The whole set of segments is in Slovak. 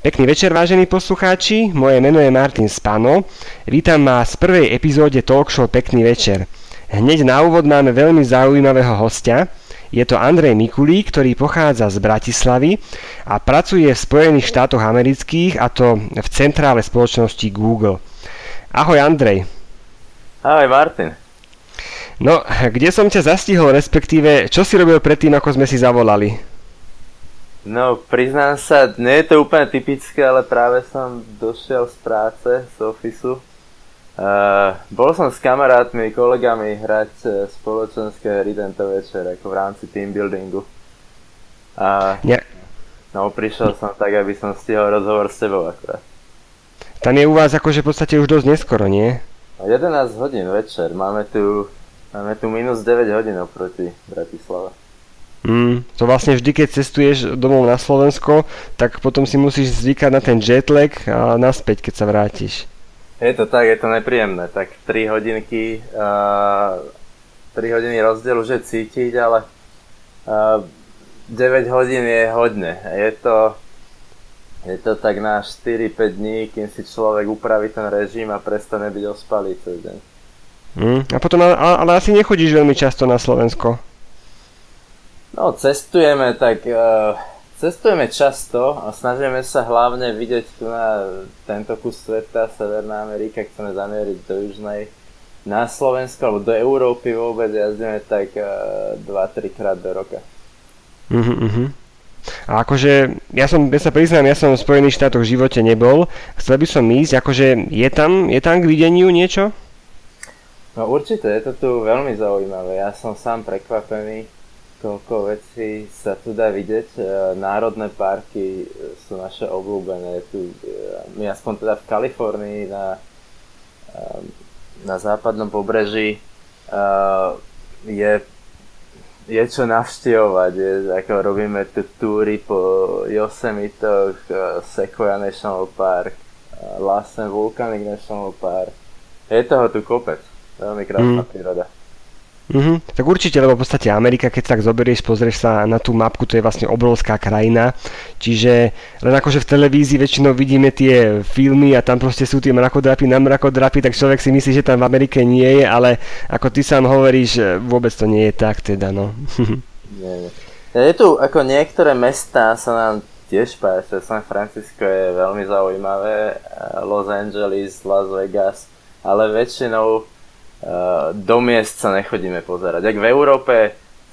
Pekný večer, vážení poslucháči, moje meno je Martin Spano. Vítam vás v prvej epizóde talk show Pekný večer. Hneď na úvod máme veľmi zaujímavého hostia. Je to Andrej Mikulík, ktorý pochádza z Bratislavy a pracuje v Spojených štátoch amerických a to v centrále spoločnosti Google. Ahoj Andrej. Ahoj Martin. No, kde som ťa zastihol, respektíve, čo si robil predtým, ako sme si zavolali? No, priznám sa, nie je to úplne typické, ale práve som došiel z práce, z ofisu. Uh, bol som s kamarátmi, kolegami hrať uh, spoločenské hry tento večer, ako v rámci team buildingu. A Nie. no, prišiel som tak, aby som stihol rozhovor s tebou akurát. Tam je u vás akože v podstate už dosť neskoro, nie? 11 hodín večer, máme tu Máme tu minus 9 hodín oproti Bratislave. Mm, to vlastne vždy, keď cestuješ domov na Slovensko, tak potom si musíš zvykať na ten jetlag a naspäť, keď sa vrátiš. Je to tak, je to nepríjemné. Tak 3 hodinky, uh, 3 hodiny rozdiel už je cítiť, ale uh, 9 hodín je hodne. Je to, je to tak na 4-5 dní, kým si človek upraví ten režim a prestane byť ospalý cez deň. Mm, a potom, ale, ale asi nechodíš veľmi často na Slovensko. No, cestujeme, tak uh, cestujeme často a snažíme sa hlavne vidieť tu na tento kus sveta, Severná Amerika, chceme zamieriť do Južnej. Na Slovensku alebo do Európy vôbec jazdíme tak uh, eh, 2-3 krát do roka. Uh-huh, uh-huh. A akože, ja, som, ja sa priznám, ja som v Spojených štátoch v živote nebol. Chcel by som ísť, akože je tam, je tam k videniu niečo? No určite, je to tu veľmi zaujímavé. Ja som sám prekvapený, koľko vecí sa tu dá vidieť. E, národné parky e, sú naše obľúbené. Tu, e, my aspoň teda v Kalifornii na, na západnom pobreží je, je čo navštevovať. Je, ako robíme tu túry po Yosemitoch, Sequoia National Park, Lassen Volcanic National Park. Je toho tu kopec. Veľmi krásna mm. príroda. Mm-hmm. Tak určite, lebo v podstate Amerika, keď tak zoberieš, pozrieš sa na tú mapku, to je vlastne obrovská krajina, čiže len akože v televízii väčšinou vidíme tie filmy a tam proste sú tie mrakodrapy na mrakodrapy, tak človek si myslí, že tam v Amerike nie je, ale ako ty sám hovoríš, vôbec to nie je tak teda, no. nie, nie. Je tu ako niektoré mesta sa nám tiež páčia, San Francisco je veľmi zaujímavé, Los Angeles, Las Vegas, ale väčšinou do miest sa nechodíme pozerať. Ak v Európe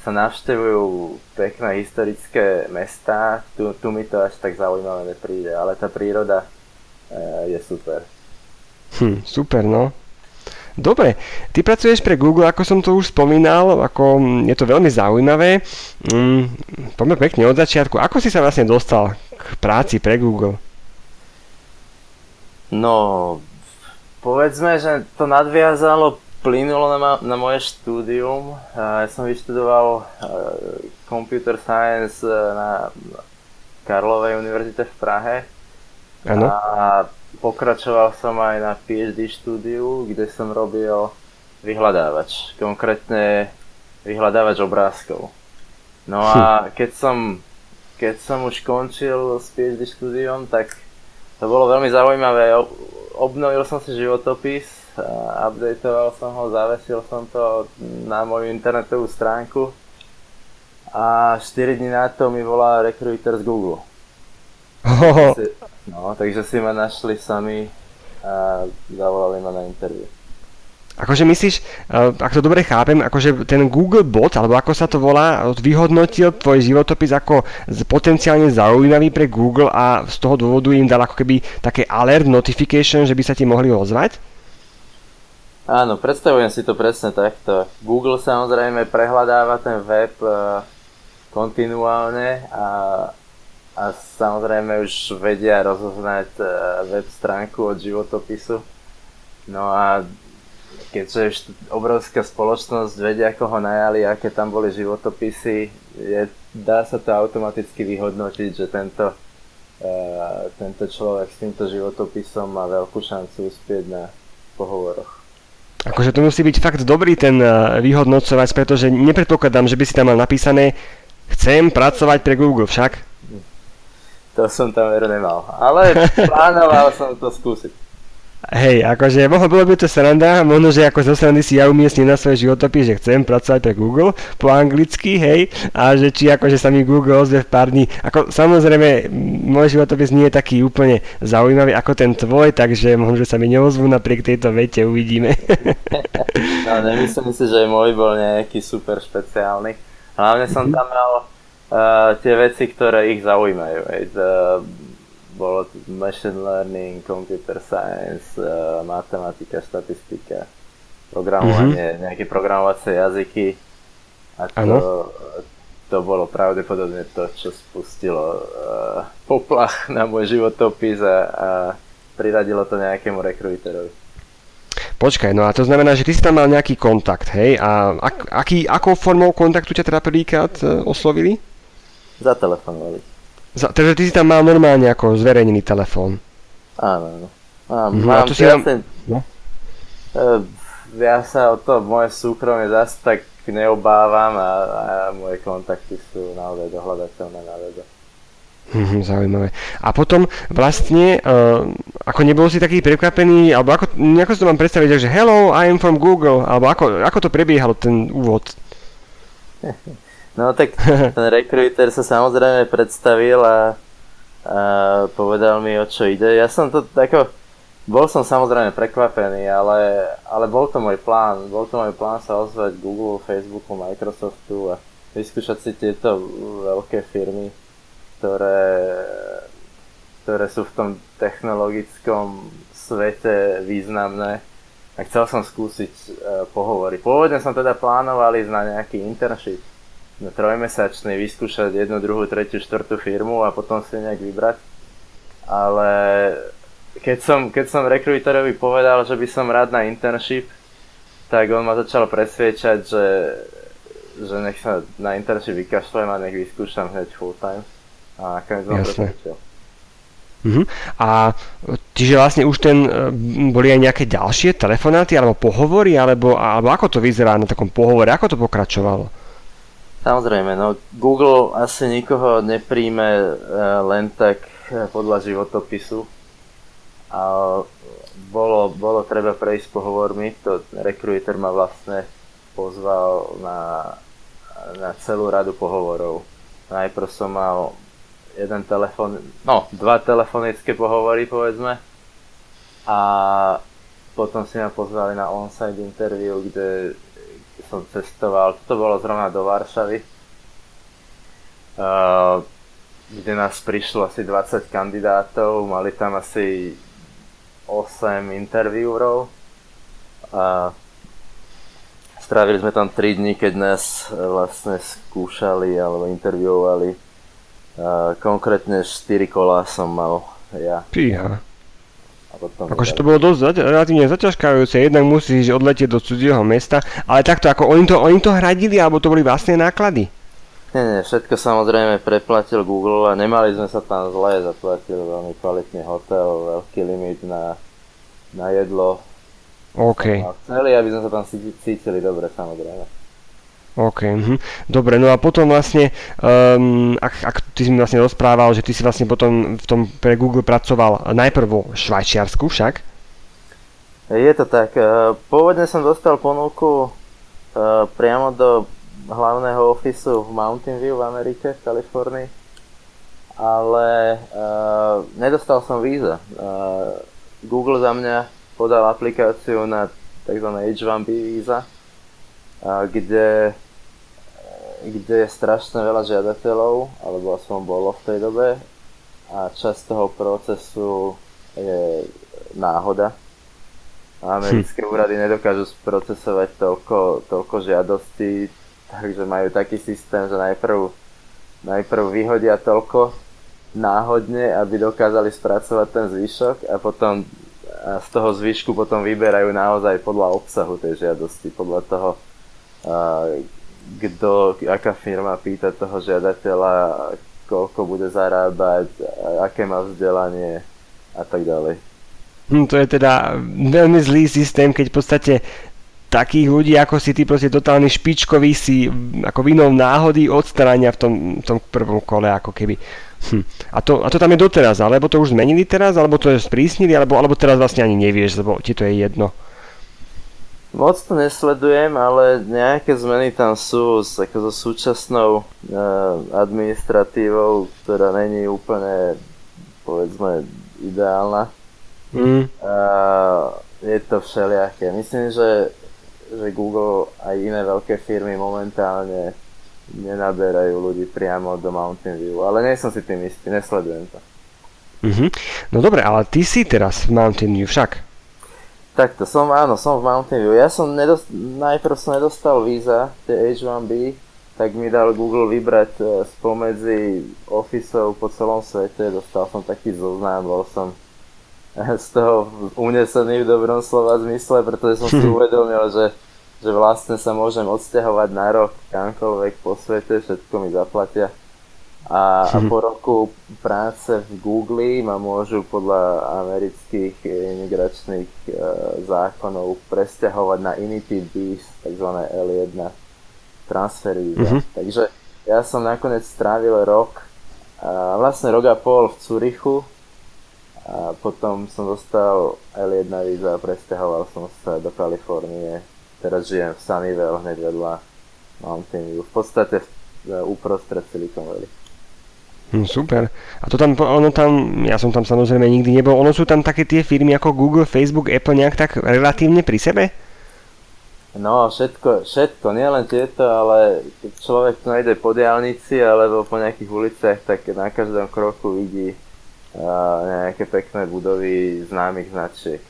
sa navštevujú pekné historické mestá, tu, tu mi to až tak zaujímavé nepríde, ale tá príroda e, je super. Hm, super, no. Dobre, ty pracuješ pre Google, ako som to už spomínal, ako mm, je to veľmi zaujímavé. Mm, poďme pekne od začiatku. Ako si sa vlastne dostal k práci pre Google? No, povedzme, že to nadviazalo plynulo na, na moje štúdium. Ja som vyštudoval computer science e, na Karlovej univerzite v Prahe. Ano. A pokračoval som aj na PhD štúdiu, kde som robil vyhľadávač. Konkrétne vyhľadávač obrázkov. No a keď som, keď som už končil s PhD štúdiom, tak to bolo veľmi zaujímavé. Obnovil som si životopis updateoval som ho, zavesil som to na moju internetovú stránku a 4 dní na to mi volá recruiter z Google. Oh. No, takže si ma našli sami a zavolali ma na interview. Akože myslíš, eh, ak to dobre chápem, akože ten Google bot, alebo ako sa to volá, vyhodnotil tvoj životopis ako potenciálne zaujímavý pre Google a z toho dôvodu im dal ako keby také alert notification, že by sa ti mohli ozvať? Áno, predstavujem si to presne takto. Google samozrejme prehľadáva ten web uh, kontinuálne a, a samozrejme už vedia rozoznať uh, web stránku od životopisu. No a keďže obrovská spoločnosť vedia, ako ho najali, aké tam boli životopisy, je, dá sa to automaticky vyhodnotiť, že tento, uh, tento človek s týmto životopisom má veľkú šancu uspieť na pohovoroch. Akože to musí byť fakt dobrý ten eh, vyhodnocovač, pretože nepredpokladám, že by si tam mal napísané chcem pracovať pre Google však. to som tam veru nemal. Ale plánoval som to skúsiť. Hej, akože mohlo bolo by to sranda, možno, že ako zo srandy si ja umiestním na svoj životopis, že chcem pracovať pre Google po anglicky, hej, a že či akože sa mi Google ozve v pár dní. Ako samozrejme, môj životopis nie je taký úplne zaujímavý ako ten tvoj, takže možno, že sa mi neozvú napriek tejto vete, uvidíme. no, nemyslím si, že môj bol nejaký super špeciálny. Hlavne som tam mal uh, tie veci, ktoré ich zaujímajú. Hej. Uh, bolo machine learning, computer science, uh, matematika, štatistika, programovanie, mm-hmm. nejaké programovacie jazyky. A to, to bolo pravdepodobne to, čo spustilo uh, poplach na môj životopis a, a priradilo to nejakému rekruiterovi. Počkaj, no a to znamená, že ty si tam mal nejaký kontakt, hej? A ak, aký, akou formou kontaktu ťa teda prvýkrát uh, oslovili? Zatelefonovali. Za, takže ty si tam mal normálne ako zverejnený telefón. Áno, áno. Mám, mm, mám, to si ja, nám... no? Uh, ja sa o to moje súkromie zase tak neobávam a, a moje kontakty sú naozaj dohľadateľné na webe. Mhm, zaujímavé. A potom vlastne, uh, ako nebol si taký prekvapený, alebo ako, ako si to mám predstaviť, že hello, I am from Google, alebo ako, ako to prebiehalo ten úvod? No tak ten recruiter sa samozrejme predstavil a, a povedal mi o čo ide. Ja som to ako, bol som samozrejme prekvapený, ale, ale bol to môj plán. Bol to môj plán sa ozvať Google, Facebooku, Microsoftu a vyskúšať si tieto veľké firmy, ktoré, ktoré sú v tom technologickom svete významné. A chcel som skúsiť uh, pohovoriť. Pôvodne som teda plánoval ísť na nejaký internship, trojmesačný vyskúšať jednu, druhú, tretiu, štvrtú firmu a potom si nejak vybrať. Ale keď som, keď som rekruiterovi povedal, že by som rád na internship, tak on ma začal presviečať, že, že nech sa na internship vykašľujem a nech vyskúšam hneď full time. A nakoniec som presvedčil. Uh-huh. A čiže vlastne už ten, e, boli aj nejaké ďalšie telefonáty alebo pohovory, alebo, alebo ako to vyzerá na takom pohovore, ako to pokračovalo? Samozrejme, no Google asi nikoho nepríjme e, len tak e, podľa životopisu. A bolo, bolo treba prejsť pohovormi, to recruiter ma vlastne pozval na, na celú radu pohovorov. Najprv som mal jeden telefon, no dva telefonické pohovory povedzme a potom si ma pozvali na on-site interview, kde som cestoval, to bolo zrovna do Varšavy, uh, kde nás prišlo asi 20 kandidátov, mali tam asi 8 interviewrov a strávili sme tam 3 dní, keď nás vlastne skúšali alebo interviewovali. Uh, konkrétne 4 kola som mal ja. Píha. Akože to bolo dosť relatívne zaťažkajúce, jednak musíš odletieť do cudzieho mesta, ale takto ako oni to, oni to hradili, alebo to boli vlastné náklady? Nie, nie, všetko samozrejme preplatil Google a nemali sme sa tam zle, zaplatil veľmi kvalitný hotel, veľký limit na, na jedlo. OK. A chceli, aby sme sa tam cítili dobre samozrejme. OK, mhm. dobre, no a potom vlastne, um, ak, ak ty si mi vlastne rozprával, že ty si vlastne potom v tom pre Google pracoval najprv vo Švajčiarsku však? Je to tak. E, pôvodne som dostal ponuku uh, priamo do hlavného ofisu v Mountain View v Amerike, v Kalifornii, ale nedostal som víza. Google za mňa podal aplikáciu na tzv. H1B víza, kde kde je strašne veľa žiadateľov, alebo aspoň bolo v tej dobe a časť toho procesu je náhoda. A americké hm. úrady nedokážu sprocesovať toľko, toľko žiadostí, takže majú taký systém, že najprv, najprv vyhodia toľko náhodne, aby dokázali spracovať ten zvyšok a potom a z toho zvyšku potom vyberajú naozaj podľa obsahu tej žiadosti, podľa toho, kto, aká firma pýta toho žiadateľa, koľko bude zarábať, aké má vzdelanie a tak ďalej. Hm, to je teda veľmi zlý systém, keď v podstate takých ľudí ako si ty proste totálny špičkový si ako vinou náhody odstrania v tom, tom prvom kole ako keby. Hm. A, to, a to tam je doteraz, alebo to už zmenili teraz, alebo to je sprísnili, alebo, alebo teraz vlastne ani nevieš, lebo ti to je jedno. Moc to nesledujem, ale nejaké zmeny tam sú s, ako so súčasnou uh, administratívou, ktorá není úplne, povedzme, ideálna. Mm. Uh, je to všelijaké. Myslím, že, že Google aj iné veľké firmy momentálne nenaberajú ľudí priamo do Mountain View, ale nie som si tým istý, nesledujem to. Mm-hmm. No dobre, ale ty si teraz v Mountain View však. Takto, som, áno, som v Mountain View. Ja som nedost, najprv som nedostal víza, tie H1B, tak mi dal Google vybrať uh, spomedzi ofisov po celom svete. Dostal som taký zoznam, bol som z toho unesený v dobrom slova zmysle, pretože som si uvedomil, že že vlastne sa môžem odsťahovať na rok kamkoľvek po svete, všetko mi zaplatia. A, a po roku práce v Google ma môžu podľa amerických imigračných e, zákonov presťahovať na iný typ víz, tzv. L1 transfer víza. Mm-hmm. Takže ja som nakoniec strávil rok, a vlastne rok a pol v Curychu a potom som dostal L1 víza a presťahoval som sa do Kalifornie teraz žijem v Sunnyvale, hneď vedľa Mountain View, v podstate v, uprostred Silicon Valley. Hm, super. A to tam, ono tam, ja som tam samozrejme nikdy nebol, ono sú tam také tie firmy ako Google, Facebook, Apple nejak tak relatívne pri sebe? No, všetko, všetko, nielen tieto, ale keď človek tu nájde po diálnici alebo po nejakých uliciach, tak na každom kroku vidí uh, nejaké pekné budovy známych značiek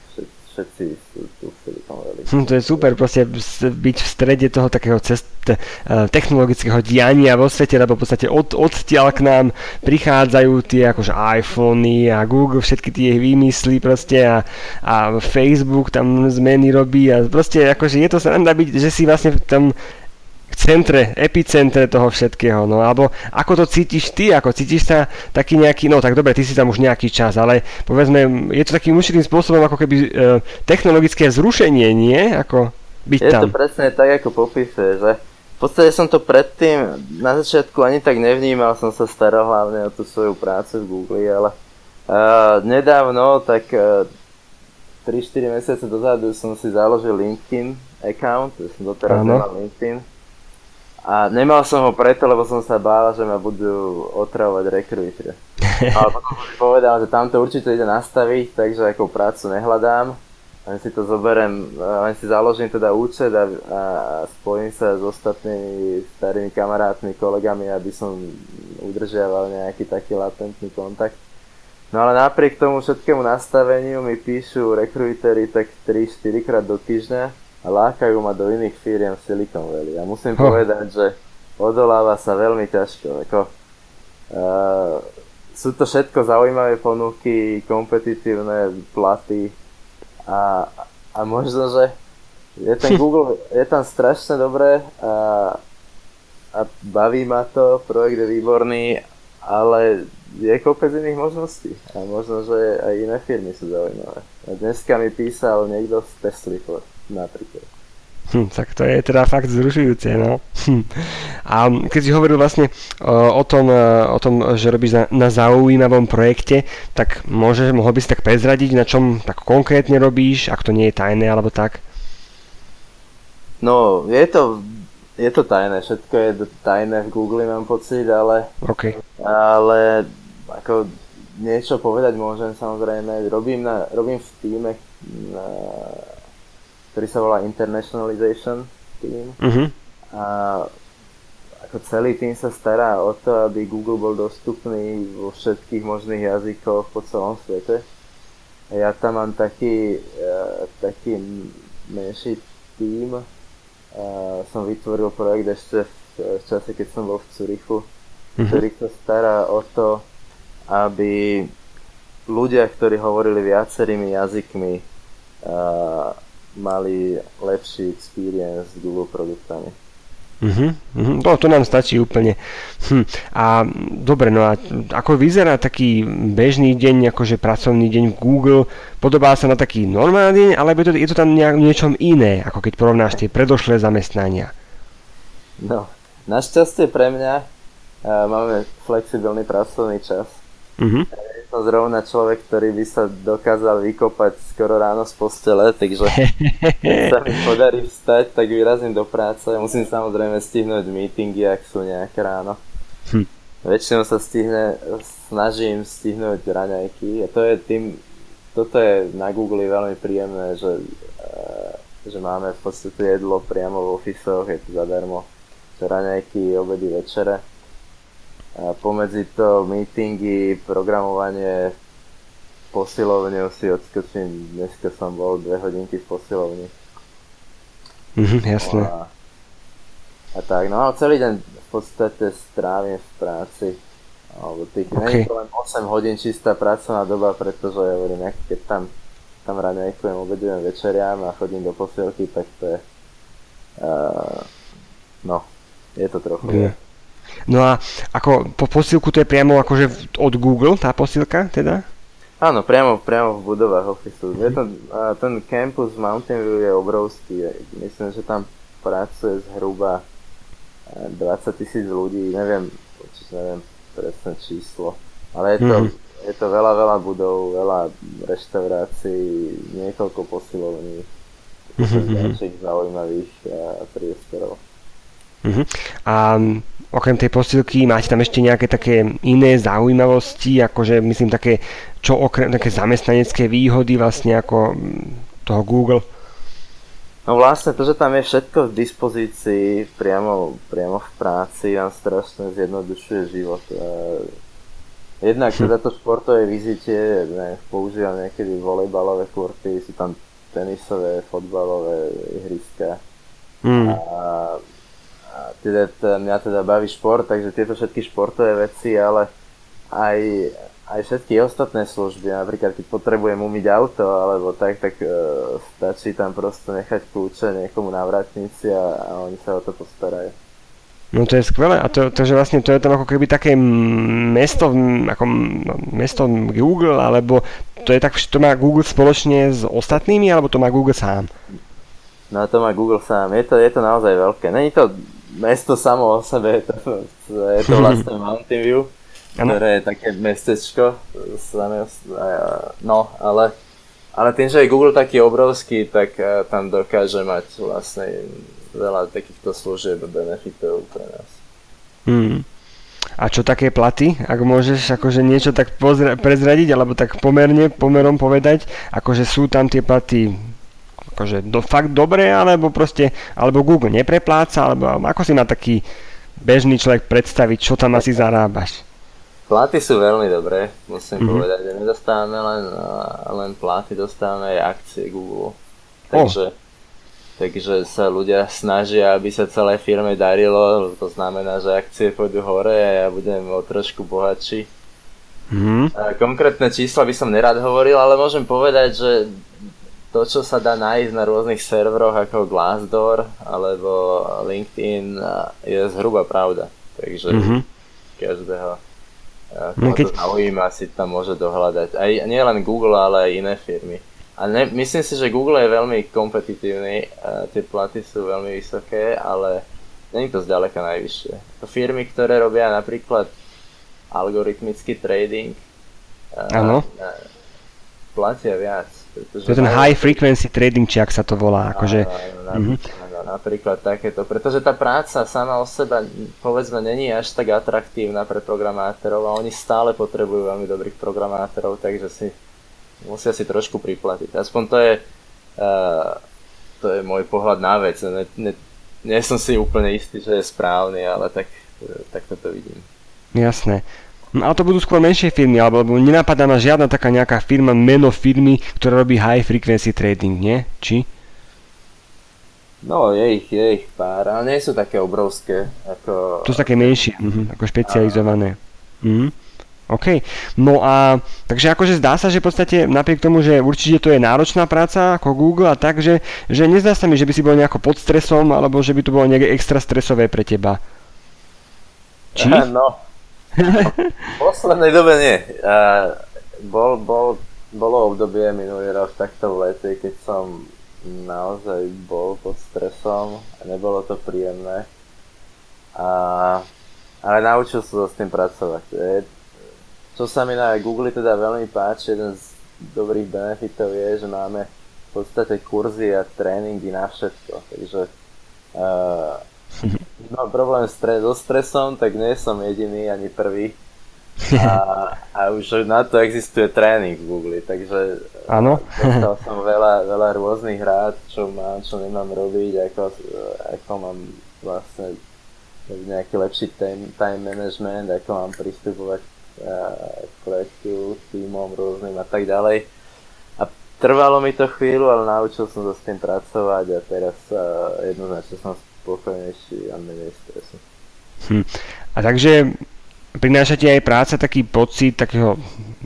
všetci sú tu Valley. Hm, to je super, proste byť v strede toho takého cest, eh, technologického diania vo svete, lebo v podstate od, odtiaľ k nám prichádzajú tie akože iPhony a Google, všetky tie vymysly proste a, a Facebook tam zmeny robí a proste akože je to sranda byť, že si vlastne tam centre, epicentre toho všetkého, no alebo ako to cítiš ty, ako cítiš sa taký nejaký, no tak dobre, ty si tam už nejaký čas, ale povedzme, je to takým určitým spôsobom ako keby e, technologické zrušenie, nie? Ako byť je tam. To presne tak, ako popíše, že v podstate som to predtým, na začiatku ani tak nevnímal, som sa staral hlavne o tú svoju prácu v Google, ale uh, nedávno, tak uh, e, 3-4 mesiace dozadu som si založil LinkedIn account, som doteraz nemal LinkedIn a nemal som ho preto, lebo som sa bál, že ma budú otravovať rekruitri. Ale potom som povedal, že tam to určite ide nastaviť, takže ako prácu nehľadám. Len si to zoberiem, len si založím teda účet a, a spojím sa s ostatnými starými kamarátmi, kolegami, aby som udržiaval nejaký taký latentný kontakt. No ale napriek tomu všetkému nastaveniu mi píšu rekruitery tak 3-4 krát do týždňa lákajú ma do iných firiem v Silicon Valley. A musím oh. povedať, že odoláva sa veľmi ťažko. Ako, uh, sú to všetko zaujímavé ponuky, kompetitívne platy a, a možno, že je ten Google, je tam strašne dobré a, a baví ma to, projekt je výborný, ale je kopec iných možností a možno, že aj iné firmy sú zaujímavé. A dneska mi písal niekto z Tesla napríklad. Hm, tak to je teda fakt zrušujúce, no. Hm. A keď si hovoril vlastne o, o, tom, e, o tom, že robíš na, na zaujímavom projekte, tak môže, mohol by si tak prezradiť, na čom tak konkrétne robíš, ak to nie je tajné alebo tak? No, je to, je to tajné, všetko je tajné v Google, mám pocit, ale... Okay. Ale ako niečo povedať môžem samozrejme, robím, na, robím v týme na ktorý sa volá Internationalization Team. Uh-huh. A ako celý tým sa stará o to, aby Google bol dostupný vo všetkých možných jazykoch po celom svete. A ja tam mám taký, uh, taký menší tým. Uh, som vytvoril projekt ešte v, v čase, keď som bol v Curychu, uh-huh. ktorý sa stará o to, aby ľudia, ktorí hovorili viacerými jazykmi, uh, mali lepší experience s Google produktami. Uh-huh, uh-huh. No, to nám stačí úplne. Hm. A dobre, no a ako vyzerá taký bežný deň, akože pracovný deň v Google? Podobá sa na taký normálny deň, alebo je to, je to tam nejak, niečom iné, ako keď porovnáš tie predošlé zamestnania? No, našťastie pre mňa máme flexibilný pracovný čas. Mhm. Som zrovna človek, ktorý by sa dokázal vykopať skoro ráno z postele, takže keď sa mi podarí vstať, tak vyrazím do práce. Musím samozrejme stihnúť meetingy, ak sú nejaké ráno. Hm. Väčšinou sa stihne, snažím stihnúť raňajky a to je tým, toto je na Google veľmi príjemné, že, e, že máme v podstate jedlo priamo v ofisoch, je to zadarmo. Raňajky, obedy, večere pomedzi to meetingy, programovanie, posilovne si odskočím. Dneska som bol dve hodinky v posilovni. Mhm, jasné. A, a tak, no a celý deň v podstate strávim v práci. Alebo tých, okay. to len 8 hodín čistá pracovná doba, pretože ja hovorím, keď tam, tam raňajkujem, obedujem, večeriam a chodím do posielky, tak to je... Uh, no, je to trochu. Yeah. No a ako po posilku to je priamo akože od Google tá posilka teda? Áno, priamo, priamo v budovách Office. Je to, ten campus Mountain View je obrovský. Myslím, že tam pracuje zhruba 20 tisíc ľudí. Neviem, neviem presné číslo. Ale je to, mm-hmm. je to veľa, veľa budov, veľa reštaurácií, niekoľko posilovní. Mm-hmm. ďalších zaujímavých priestorov. Mm-hmm. A okrem tej posilky máte tam ešte nejaké také iné zaujímavosti, akože myslím také, čo okrem také zamestnanecké výhody vlastne ako toho Google? No vlastne to, že tam je všetko v dispozícii priamo, priamo v práci, nám strašne zjednodušuje život. Jednak hm. teda to športové vizitie, ne, používam niekedy volejbalové kurty, sú tam tenisové, fotbalové ihriska. Mm. A teda, teda, mňa teda baví šport, takže tieto všetky športové veci, ale aj, aj všetky ostatné služby, napríklad keď potrebujem umyť auto alebo tak, tak uh, stačí tam proste nechať kľúče niekomu na vratnici a, a oni sa o to postarajú. No to je skvelé a to, to, že vlastne to je tam ako keby také mesto, ako mesto Google, alebo to je tak, to má Google spoločne s ostatnými, alebo to má Google sám? No to má Google sám, je to, je to naozaj veľké. Není to mesto samo o sebe, je to, je to vlastne Mountain View, ktoré je také mestečko. No, ale, ale tým, že je Google taký obrovský, tak eh, tam dokáže mať vlastne veľa takýchto služieb a benefitov pre nás. Hmm. A čo také platy, ak môžeš akože niečo tak pozra- prezradiť, alebo tak pomerne, pomerom povedať, akože sú tam tie platy akože do, fakt dobré, alebo proste, alebo Google neprepláca, alebo ako si má taký bežný človek predstaviť, čo tam asi zarábaš? Platy sú veľmi dobré, musím mm-hmm. povedať, že nedostávame len, len platy, dostávame aj akcie Google. Takže, oh. takže sa ľudia snažia, aby sa celé firme darilo, to znamená, že akcie pôjdu hore a ja budem o trošku bohatší. Mm-hmm. Konkrétne čísla by som nerad hovoril, ale môžem povedať, že to, čo sa dá nájsť na rôznych serveroch ako Glassdoor alebo LinkedIn je zhruba pravda. Takže mm-hmm. každého koho keď... to zaujíma si tam môže dohľadať. Aj nie len Google, ale aj iné firmy. A ne, myslím si, že Google je veľmi kompetitívny, tie platy sú veľmi vysoké, ale není to zďaleka najvyššie. To firmy, ktoré robia napríklad algoritmický trading, ano. platia viac to je ten high frequency trading, či ak sa to volá. Akože, áno, áno, napríklad takéto. Pretože tá práca sama o seba, povedzme, není až tak atraktívna pre programátorov a oni stále potrebujú veľmi dobrých programátorov, takže si musia si trošku priplatiť. Aspoň to je, uh, to je môj pohľad na vec. Ne, ne, nie som si úplne istý, že je správny, ale tak, tak toto vidím. Jasné. No, ale to budú skôr menšie firmy, alebo, nenapadá ma žiadna taká nejaká firma, meno firmy, ktorá robí high frequency trading, nie? Či? No, je ich, je ich pár, ale nie sú také obrovské. Ako... To sú také menšie, uh-huh, ako špecializované. Uh-huh. OK. No a takže akože zdá sa, že v podstate napriek tomu, že určite to je náročná práca ako Google a tak, že, že nezdá sa mi, že by si bol nejako pod stresom alebo že by to bolo nejaké extra stresové pre teba. Či? No, v poslednej dobe nie. Uh, bol, bol, bolo obdobie minulý rok takto v lete, keď som naozaj bol pod stresom a nebolo to príjemné. A, ale naučil som sa s tým pracovať. Čo sa mi na Google teda veľmi páči, jeden z dobrých benefitov je, že máme v podstate kurzy a tréningy na všetko. Takže uh, mám problém so stresom, tak nie som jediný ani prvý. A, a už na to existuje tréning v Google, takže Áno. dostal som veľa, veľa rôznych rád, čo mám, čo nemám robiť, ako, ako mám vlastne nejaký lepší time, time management, ako mám pristupovať k projektu, týmom rôznym a tak ďalej. A trvalo mi to chvíľu, ale naučil som sa s tým pracovať a teraz uh, jednoznačne som spokojnejší a menej stresu. Hm. A takže prináša ti aj práca taký pocit takého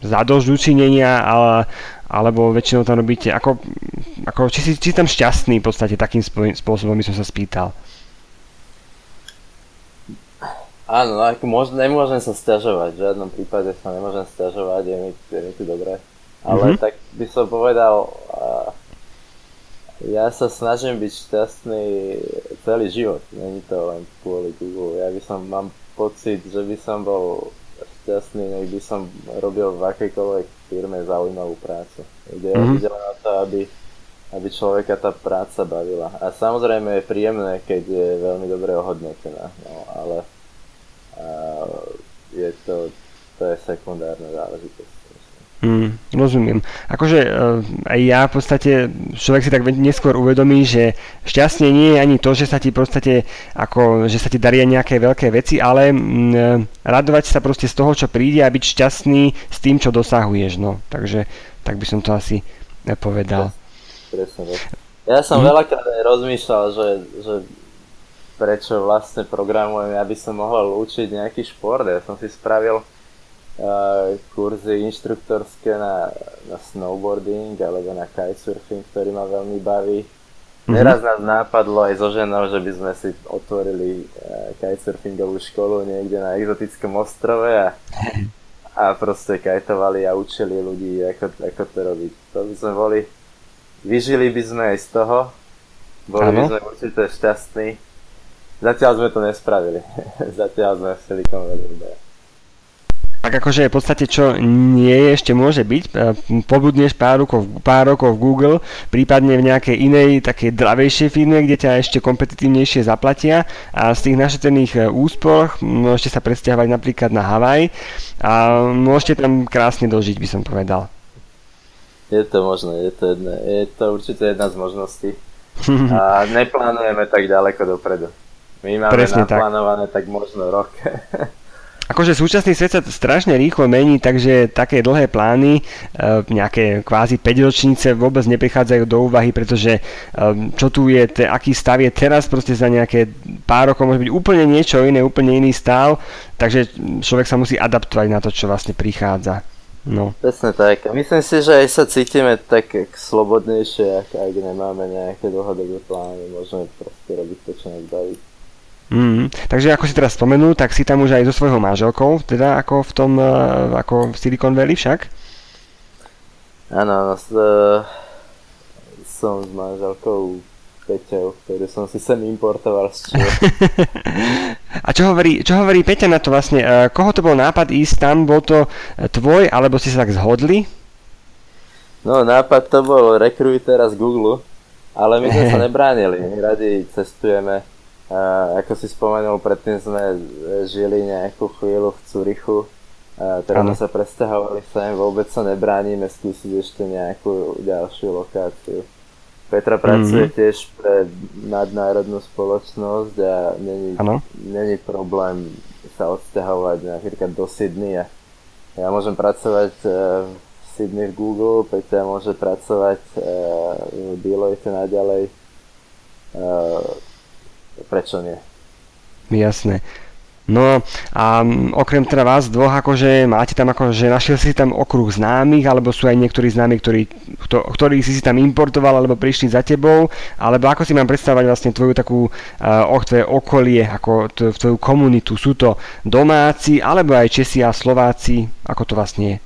zadožučinenia, ale, alebo väčšinou tam robíte, ako, ako či, si, či si tam šťastný v podstate takým spôsobom by som sa spýtal. Áno, no ako môž, nemôžem sa stiažovať, v žiadnom prípade sa nemôžem stiažovať, je mi, je mi tu dobré. Ale mm-hmm. tak by som povedal, a, ja sa snažím byť šťastný celý život, není to len kvôli Google. Ja by som, mám pocit, že by som bol šťastný, nech by som robil v akejkoľvek firme zaujímavú prácu. Ide, mm-hmm. ide len o to, aby, aby človeka tá práca bavila. A samozrejme je príjemné, keď je veľmi dobre ohodnotená, no, ale je to, to je sekundárna záležitosť. Mm, rozumiem. Akože uh, aj ja v podstate, človek si tak neskôr uvedomí, že šťastne nie je ani to, že sa ti v podstate, ako, že sa ti daria nejaké veľké veci, ale mm, radovať sa proste z toho, čo príde a byť šťastný s tým, čo dosahuješ. No. Takže tak by som to asi povedal. Presne, presne. Ja som mm. veľakrát rozmýšľal, že, že prečo vlastne programujem, aby som mohol učiť nejaký šport. Ja som si spravil kurzy inštruktorské na, na snowboarding alebo na kitesurfing, ktorý ma veľmi baví. Mm-hmm. Neraz nás nápadlo aj so ženou, že by sme si otvorili uh, kitesurfingovú školu niekde na exotickom ostrove a, a proste kajtovali a učili ľudí, ako, ako to robiť. To by sme boli, vyžili by sme aj z toho, boli ano. by sme určite šťastní Zatiaľ sme to nespravili. Zatiaľ sme v Silicon Valley. Tak akože v podstate čo nie je, ešte môže byť, e, pobudneš pár rokov, pár rokov v Google, prípadne v nejakej inej, takej dravejšej firme, kde ťa ešte kompetitívnejšie zaplatia a z tých našetrených e, úspor môžete sa presťahovať napríklad na Havaj a môžete tam krásne dožiť, by som povedal. Je to možné, je to, jedna, je to určite jedna z možností. A neplánujeme tak ďaleko dopredu. My máme Presne naplánované tak. tak možno rok. Akože súčasný svet sa strašne rýchlo mení, takže také dlhé plány, e, nejaké kvázi 5 ročnice vôbec neprichádzajú do úvahy, pretože e, čo tu je, aký stav je teraz, proste za nejaké pár rokov môže byť úplne niečo iné, úplne iný stav, takže človek sa musí adaptovať na to, čo vlastne prichádza. No. Presne tak. Myslím si, že aj sa cítime tak slobodnejšie, ak, ak nemáme nejaké dlhodobé plány, môžeme proste robiť to, čo nás baví. Mm, takže ako si teraz spomenul, tak si tam už aj so svojou manželkou, teda ako v tom, uh, ako v Silicon Valley však? Áno, uh, som s manželkou Peťou, ktorú som si sem importoval z A čo hovorí, čo hovorí Peťa na to vlastne? Uh, koho to bol nápad ísť tam? Bol to tvoj, alebo ste sa tak zhodli? No, nápad to bol rekruiter z Google, ale my sme sa nebránili. My radi cestujeme ako si spomenul, predtým sme žili nejakú chvíľu v a teraz sme sa presťahovali sem, vôbec sa nebránime skúsiť ešte nejakú ďalšiu lokáciu. Petra pracuje mm-hmm. tiež pre nadnárodnú spoločnosť a není, není problém sa odsťahovať napríklad do Sydney. A ja môžem pracovať e, v Sydney v Google, Petra môže pracovať e, v Deloitte naďalej. E, prečo nie? Jasné. No a okrem teda vás dvoch, akože máte tam akože našiel si tam okruh známych, alebo sú aj niektorí známi, ktorí, ktorí si si tam importoval, alebo prišli za tebou, alebo ako si mám predstavovať vlastne tvoju takú, uh, tvoje okolie, ako t- tvoju komunitu, sú to domáci, alebo aj Česi a Slováci, ako to vlastne je?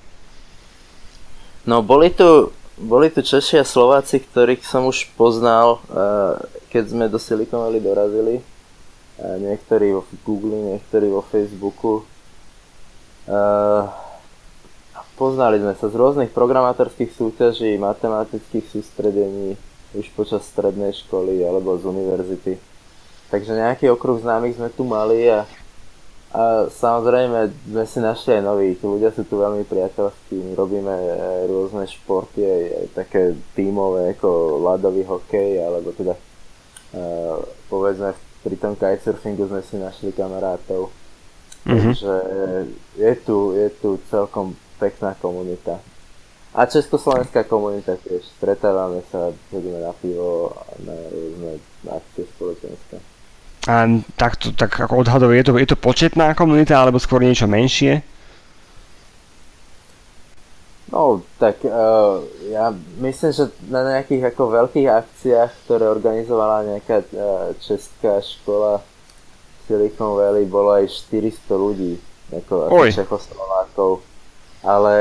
No boli tu, boli tu Češi a Slováci, ktorých som už poznal, uh, keď sme do Silicon Valley dorazili. niektorí vo Google, niektorí vo Facebooku. Poznali sme sa z rôznych programátorských súťaží, matematických sústredení už počas strednej školy alebo z univerzity. Takže nejaký okruh známych sme tu mali a, a samozrejme sme si našli aj nových. Ľudia sú tu veľmi priateľskí, robíme rôzne športy, aj, aj také tímové ako ľadový hokej, alebo teda povedzme pri tom kitesurfingu sme si našli kamarátov. Mm-hmm. Takže je tu, je tu celkom pekná komunita. A československá komunita tiež. Stretávame sa, chodíme na pivo a na rôzne akcie spoločenské. A tak, to, tak ako odhadov, je to, je to početná komunita alebo skôr niečo menšie? No, tak uh, ja myslím, že na nejakých ako veľkých akciách, ktoré organizovala nejaká uh, česká škola Silicon Valley, bolo aj 400 ľudí, ako, ako Čechoslovákov ale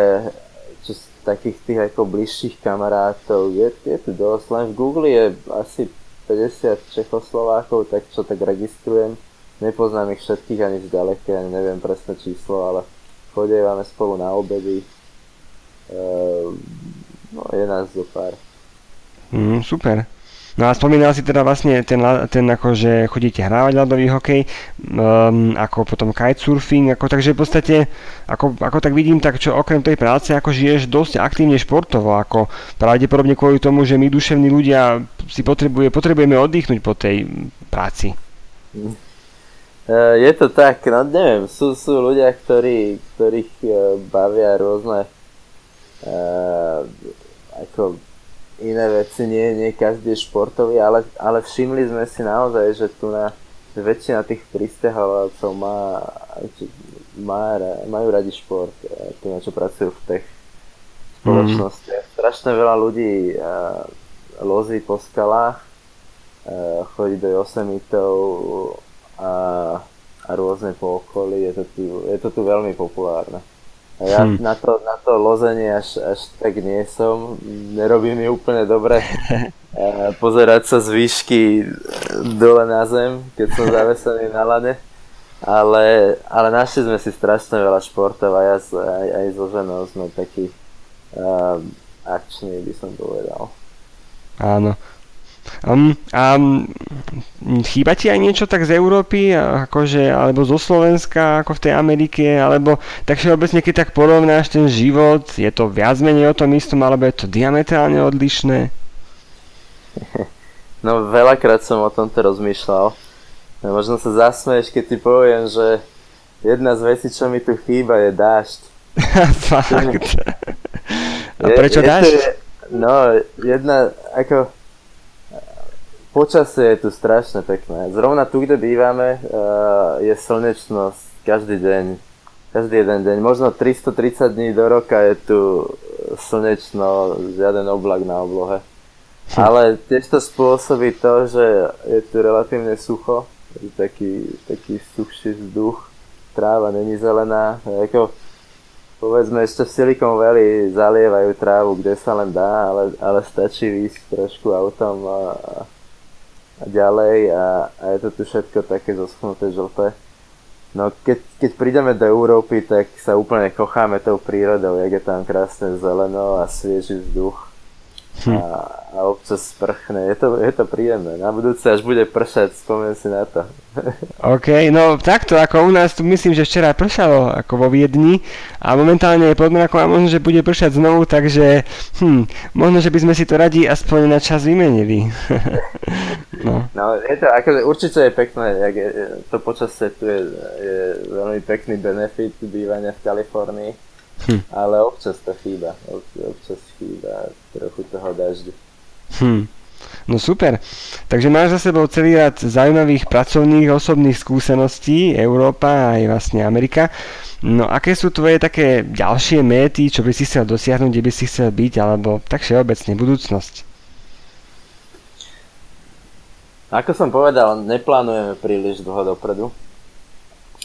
čo z takých tých ako bližších kamarátov je, je tu dosť, len v Google je asi 50 Čechoslovákov, tak čo tak registrujem. Nepoznám ich všetkých ani zďaleka, ani neviem presné číslo, ale chodievame spolu na obedy. Ehm, no, je nás zo pár. Mm, super. No a spomínal si teda vlastne ten, ten ako, že chodíte hrávať ľadový hokej, um, ako potom kitesurfing, ako, takže v podstate, ako, ako tak vidím, tak čo okrem tej práce, ako žiješ dosť aktívne športovo, ako pravdepodobne kvôli tomu, že my duševní ľudia si potrebuje, potrebujeme oddychnúť po tej práci. Uh, je to tak, no neviem, sú, sú ľudia, ktorí, ktorých uh, bavia rôzne uh, ako iné veci, nie, nie každý je športový, ale, ale všimli sme si naozaj, že tu na že väčšina tých pristahovalcov má, má, majú radi šport, tu na čo pracujú v tých spoločnosti. Mm. Strašne veľa ľudí uh, lozí po skalách, uh, chodí do Yosemitov a, a rôzne po okolí, je to tu, je to tu veľmi populárne. Ja hm. na, to, na to lozenie až, až tak nie som. Nerobí mi úplne dobre pozerať sa z výšky dole na zem, keď som zavesený na lade. Ale, ale našli sme si strašne veľa športov a ja aj, aj so ženou sme takí uh, akční, by som povedal. Áno. Um, a chýba ti aj niečo tak z Európy, akože, alebo zo Slovenska, ako v tej Amerike, alebo tak všeobecne, keď tak porovnáš ten život, je to viac menej o tom istom, alebo je to diametrálne odlišné? No veľakrát som o tomto rozmýšľal. No, možno sa zasmeješ, keď ti poviem, že jedna z vecí, čo mi tu chýba, je dážď. Fakt. A prečo je, dážď? Je, no, jedna, ako Počasie je tu strašne pekné. Zrovna tu, kde bývame, uh, je slnečnosť každý deň. Každý jeden deň. Možno 330 dní do roka je tu slnečno, žiaden oblak na oblohe. Hm. Ale tiež to spôsobí to, že je tu relatívne sucho, taký, taký suchší vzduch, tráva není zelená. Jako, povedzme, ešte v Silicon Valley zalievajú trávu, kde sa len dá, ale, ale stačí výsť trošku autom a, a ďalej a, a je to tu všetko také zoschnuté žlté. No keď, keď prídeme do Európy, tak sa úplne kocháme tou prírodou, jak je tam krásne zeleno a svieži vzduch hm. a, a občas sprchne. Je to, je to príjemné. Na budúce, až bude pršať, spomen si na to. OK, no takto, ako u nás tu myslím, že včera pršalo ako vo Viedni a momentálne je podmrakom a možno, že bude pršať znovu, takže hm, možno, že by sme si to radi aspoň na čas vymenili. no. no, je to, ako, určite je pekné, jak je, to počasie tu je, je veľmi pekný benefit bývania v Kalifornii Hm. Ale občas to chýba. Občas chýba trochu toho dažďu. Hm. No super. Takže máš za sebou celý rad zaujímavých pracovných osobných skúseností, Európa aj vlastne Amerika. No aké sú tvoje také ďalšie méty, čo by si chcel dosiahnuť, kde by si chcel byť, alebo tak všeobecne budúcnosť? Ako som povedal, neplánujeme príliš dlho dopredu.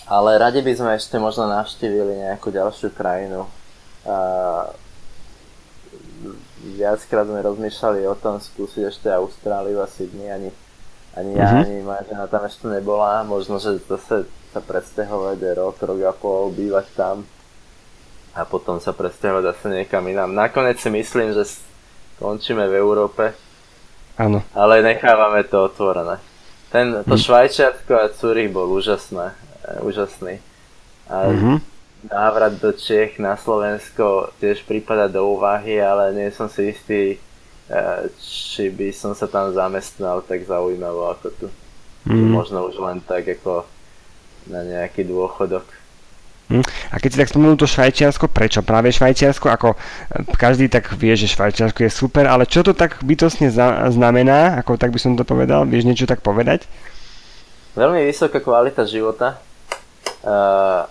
Ale radi by sme ešte možno navštívili nejakú ďalšiu krajinu. A viackrát sme rozmýšľali o tom skúsiť ešte Austráliu a Sydney, ani, Ani ja, mm-hmm. ani moja žena tam ešte nebola. Možno, že zase sa presťahovať rok, rok a pol, bývať tam a potom sa presťahovať zase niekam inám. Nakoniec si myslím, že skončíme v Európe. Áno. Ale nechávame to otvorené. Ten, to mm. Švajčiarsko a Zurich bol úžasné, úžasný. A mm-hmm. návrat do Čech na Slovensko tiež prípada do úvahy, ale nie som si istý, E, či by som sa tam zamestnal tak zaujímavo ako tu. Mm. Možno už len tak ako na nejaký dôchodok. Mm. A keď si tak spomenul to Švajčiarsko, prečo práve Švajčiarsko? Ako e, každý tak vie, že Švajčiarsko je super, ale čo to tak bytosne znamená? Ako tak by som to povedal? Vieš niečo tak povedať? Veľmi vysoká kvalita života. Uh,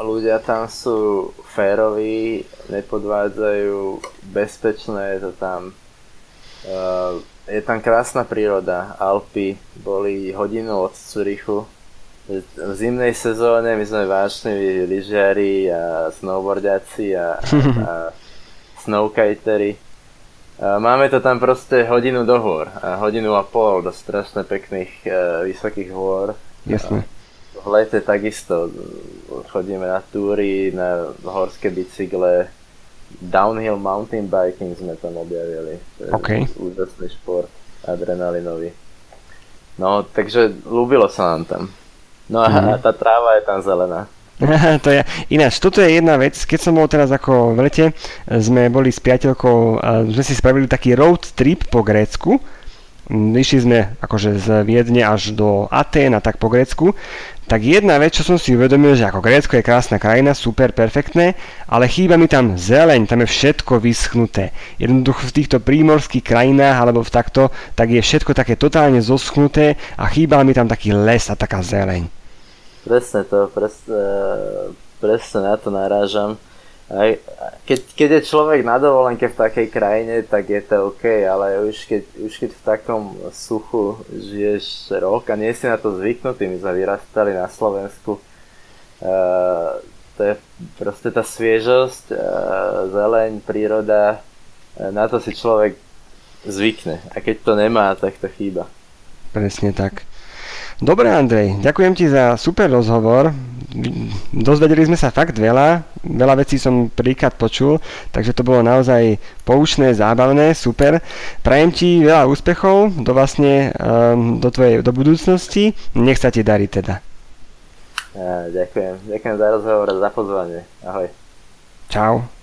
ľudia tam sú féroví, nepodvádzajú, bezpečné je to tam Uh, je tam krásna príroda, Alpy boli hodinu od Zurichu. V zimnej sezóne my sme vášniví lyžiari a snowboardiaci a, a snowkitery. A máme to tam proste hodinu do hôr a hodinu a pol do strašne pekných uh, vysokých hôr. Jasne. V lete takisto chodíme na túry, na horské bicykle, downhill mountain biking sme tam objavili. To je okay. úžasný šport, adrenalinový. No, takže ľúbilo sa nám tam. No a mm. tá tráva je tam zelená. to je, ináč, toto je jedna vec, keď som bol teraz ako v lete, sme boli s priateľkou, sme si spravili taký road trip po Grécku, išli sme akože z Viedne až do Atén a tak po Grécku tak jedna vec, čo som si uvedomil, že ako Grécko je krásna krajina, super, perfektné, ale chýba mi tam zeleň, tam je všetko vyschnuté. Jednoducho v týchto prímorských krajinách alebo v takto, tak je všetko také totálne zoschnuté a chýba mi tam taký les a taká zeleň. Presne to, presne, presne na to narážam. Aj, keď, keď je človek na dovolenke v takej krajine, tak je to OK, ale už keď, už keď v takom suchu žiješ rok a nie si na to zvyknutý, my sme vyrastali na Slovensku, uh, to je proste tá sviežosť, uh, zeleň, príroda, uh, na to si človek zvykne a keď to nemá, tak to chýba. Presne tak. Dobre Andrej, ďakujem ti za super rozhovor. Dozvedeli sme sa fakt veľa, veľa vecí som príklad počul, takže to bolo naozaj poučné, zábavné, super. Prajem ti veľa úspechov do vlastne um, do tvojej do budúcnosti. Nech sa ti darí teda. Ja, ďakujem. Ďakujem za rozhovor a za pozvanie. Ahoj. Čau.